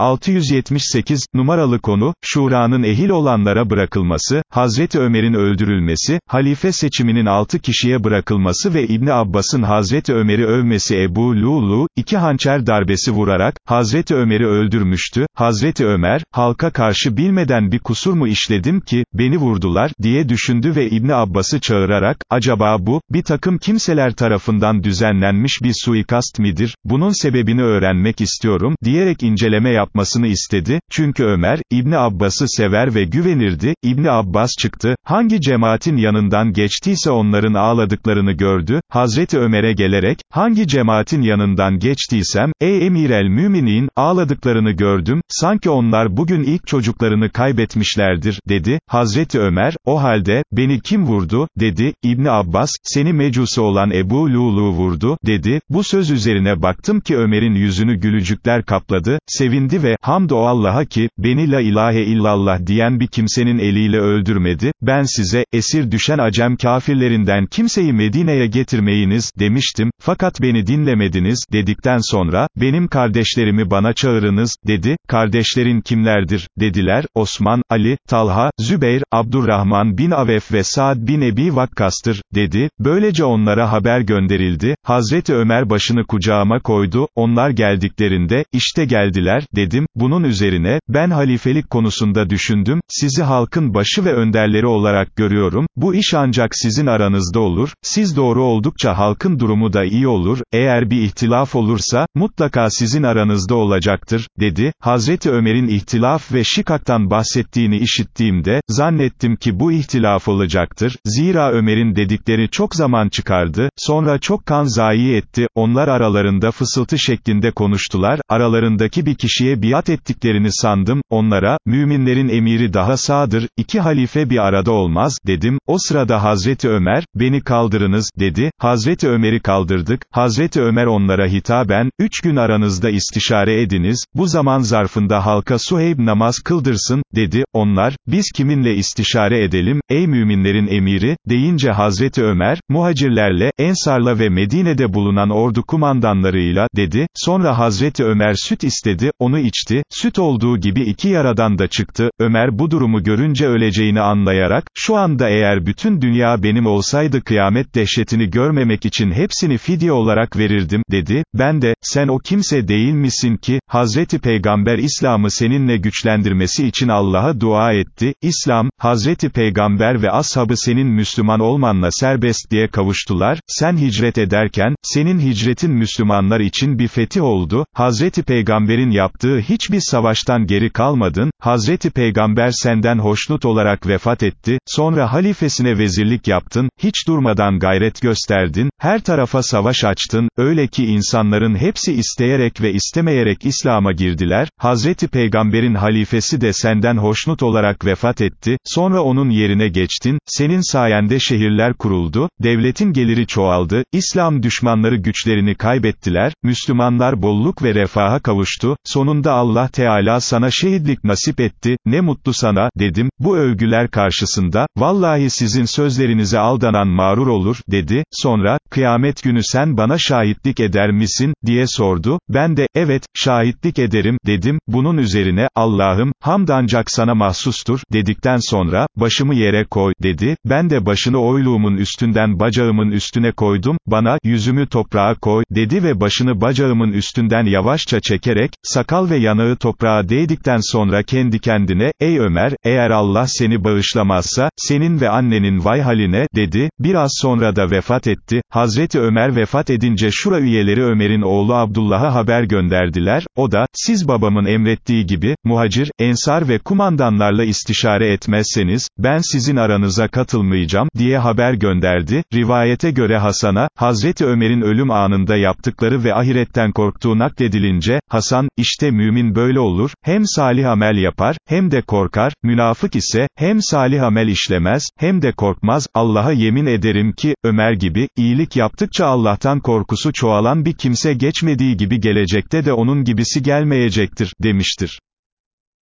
678, numaralı konu, Şura'nın ehil olanlara bırakılması, Hazreti Ömer'in öldürülmesi, halife seçiminin altı kişiye bırakılması ve İbni Abbas'ın Hazreti Ömer'i övmesi Ebu Lulu, iki hançer darbesi vurarak, Hazreti Ömer'i öldürmüştü, Hazreti Ömer, halka karşı bilmeden bir kusur mu işledim ki, beni vurdular, diye düşündü ve İbni Abbas'ı çağırarak, acaba bu, bir takım kimseler tarafından düzenlenmiş bir suikast midir, bunun sebebini öğrenmek istiyorum, diyerek inceleme yapmasını istedi, çünkü Ömer, İbni Abbas'ı sever ve güvenirdi, İbni Abbas çıktı, hangi cemaatin yanından geçtiyse onların ağladıklarını gördü, Hazreti Ömer'e gelerek, hangi cemaatin yanından geçtiysem, ey emir el müminin, ağladıklarını gördüm, sanki onlar bugün ilk çocuklarını kaybetmişlerdir, dedi, Hazreti Ömer, o halde, beni kim vurdu, dedi, İbni Abbas, seni mecusu olan Ebu Lulu vurdu, dedi, bu söz üzerine baktım ki Ömer'in yüzünü gülücükler kapladı, sevindi ve, hamd o Allah'a ki, beni la ilahe illallah diyen bir kimsenin eliyle öldürmedi, ben size, esir düşen acem kafirlerinden kimseyi Medine'ye getirmeyiniz, demiştim, fakat beni dinlemediniz, dedikten sonra, benim kardeşlerimi bana çağırınız, dedi, kardeşlerin kimlerdir, dediler, Osman, Ali, Talha, Zübeyr, Abdurrahman bin Avef ve Saad bin Ebi Vakkas'tır, dedi, böylece onlara haber gönderildi, Hazreti Ömer başını kucağıma koydu, onlar geldiklerinde, işte geldiler, dedim, bunun üzerine, ben halifelik konusunda düşündüm, sizi halkın başı ve önderleri olarak görüyorum, bu iş ancak sizin aranızda olur, siz doğru oldukça halkın durumu da iyi olur, eğer bir ihtilaf olursa, mutlaka sizin aranızda olacaktır, dedi, Hazreti Ömer'in ihtilaf ve şikaktan bahsettiğini işittiğimde, zannettim ki bu ihtilaf olacaktır, zira Ömer'in dedikleri çok zaman çıkardı, sonra çok kan zayi etti, onlar aralarında fısıltı şeklinde konuştular, aralarındaki bir kişiye biat ettiklerini sandım, onlara, müminlerin emiri daha sağdır, iki halife bir arada olmaz, dedim, o sırada Hazreti Ömer, beni kaldırınız, dedi, Hazreti Ömer'i kaldırdık, Hazreti Ömer onlara hitaben, üç gün aranızda istişare ediniz, bu zaman zarfında halka Suheyb namaz kıldırsın, dedi, onlar, biz kiminle istişare edelim, ey müminlerin emiri, deyince Hazreti Ömer, muhacirlerle, Ensar'la ve Medine'de bulunan ordu kumandanlarıyla, dedi, sonra Hazreti Ömer süt istedi, onu içti, süt olduğu gibi iki yaradan da çıktı, Ömer bu durumu görünce öleceğini anlayarak, şu anda eğer bütün dünya benim olsaydı kıyamet dehşetini görmemek için hepsini fidye olarak verirdim, dedi, ben de, sen o kimse değil misin ki, Hazreti Peygamber İslam'ı seninle güçlendirmesi için Allah'a dua etti, İslam, Hazreti Peygamber ve ashabı senin Müslüman olmanla serbest diye kavuştular, sen hicret ederken, senin hicretin Müslümanlar için bir fetih oldu, Hazreti Peygamber'in yaptığı hiçbir savaştan geri kalmadın, Hazreti Peygamber senden hoşnut olarak vefat etti, sonra halifesine vezirlik yaptın, hiç durmadan gayret gösterdin, her tarafa savaş açtın, öyle ki insanların hepsi isteyerek ve istemeyerek İslam'a girdiler, Hazreti Peygamber'in halifesi de senden hoşnut olarak vefat etti, sonra onun yerine geçtin, senin sayende şehirler kuruldu, devletin geliri çoğaldı, İslam düşmanları güçlerini kaybettiler, Müslümanlar bolluk ve refaha kavuştu, sonunda Allah Teala sana şehitlik nasip etti, ne mutlu sana, dedim, bu övgüler karşısında, vallahi sizin sözlerinize aldanan mağrur olur, dedi, sonra, kıyamet günü sen bana şahitlik eder misin, diye sordu, ben de, evet, şahitlik ederim, dedim, bunun üzerine, Allah'ım, hamd ancak sana mahsustur, dedikten sonra, başımı yere koy, dedi, ben de başını oyluğumun üstünden bacağımın üstüne koydum, bana, yüzümü toprağa koy, dedi ve başını bacağımın üstünden yavaşça çekerek, sakal ve yanağı toprağa değdikten sonra kendi kendine, ey Ömer, eğer Allah seni bağışlamazsa, senin ve annenin vay haline, dedi, biraz sonra da vefat etti, Hazreti Ömer vefat edince şura üyeleri Ömer'in oğlu Abdullah'a haber gönderdiler, o da, siz babamın emrettiği gibi, muhacir, ensar ve kumandanlarla istişare etmezseniz, ben sizin aranıza katılmayacağım, diye haber gönderdi, rivayete göre Hasan'a, Hazreti Ömer'in ölüm anında yaptıkları ve ahiretten korktuğu nakledilince, Hasan, işte mümin böyle olur, hem salih amel yapar, hem de korkar, münafık ise, hem salih amel işlemez, hem de korkmaz, Allah'a yemin ederim ki, Ömer gibi, iyilik yaptıkça Allah'tan korkusu çoğalan bir kimse geçmediği gibi gelecekte de onun gibisi gelmeyecektir, demiştir.